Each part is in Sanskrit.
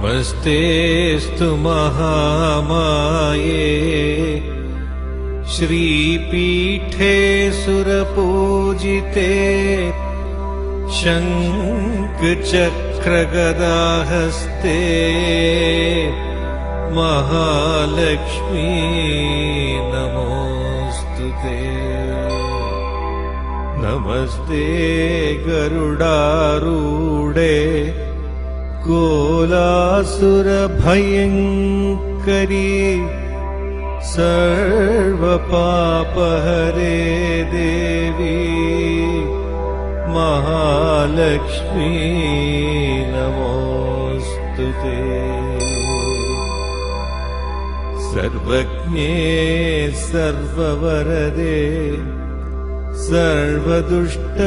नमस्तेऽस्तु महामाये। श्रीपीठे सुरपूजिते शङ्खचक्रगदाहस्ते महालक्ष्मी नमोऽस्तु ते। नमस्ते गरुडारूढे कोलासुरभयङ्करी सर्वपापहरे देवी महालक्ष्मी नमोऽस्तु ते। सर्वज्ञे सर्ववरदे सर्वदुष्टभयङ्करी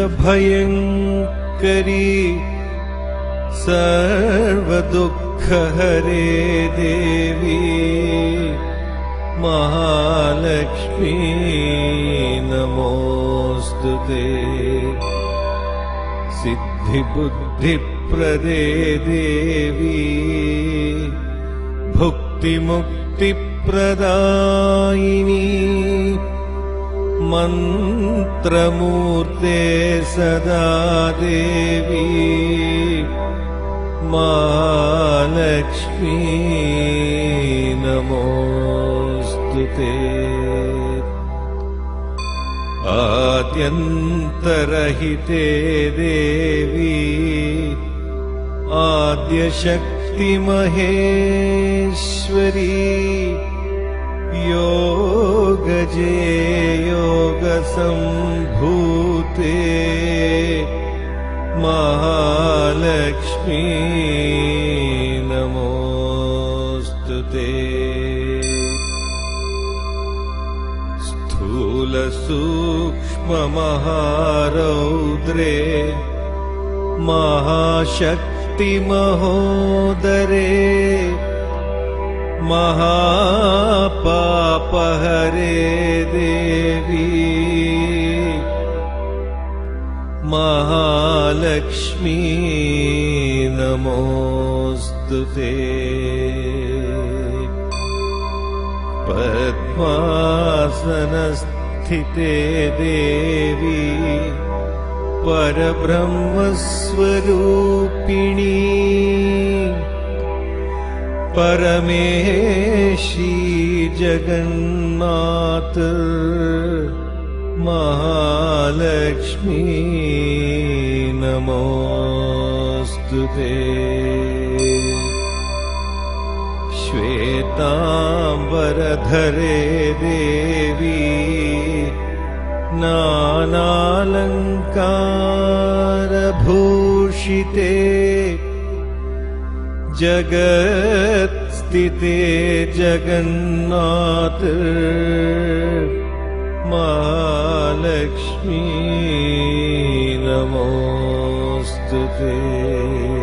सर्वदुःखहरे देवी महालक्ष्मी नमोऽस्तु ते। सिद्धिबुद्धिप्रदे देवी भुक्तिमुक्तिप्रदायिनी मन्त्रमूर्ते सदा देवी महालक्ष्मी नमोऽस्तु ते आद्यन्तरहिते देवी आद्यशक्तिमहेश्वरी योगजे योगसम्भूते महालक्ष्मी नमोऽस्तु ते। स्थूलसूक्ष्ममहारौद्रे महाशक्तिमहोदरे महापापहरे देवी महालक्ष्मी नमोऽस्तु ते पद्मासनस्थिते देवी परब्रह्मस्वरूपिणी। परमेशी जगन्मात महालक्ष्मी नमोऽस्तु ते। श्वेताम्बरधरे देवी नानालङ्कारभूषिते जगत्स्थिते जगन्नाथ महालक्ष्मी नमोऽस्तु ते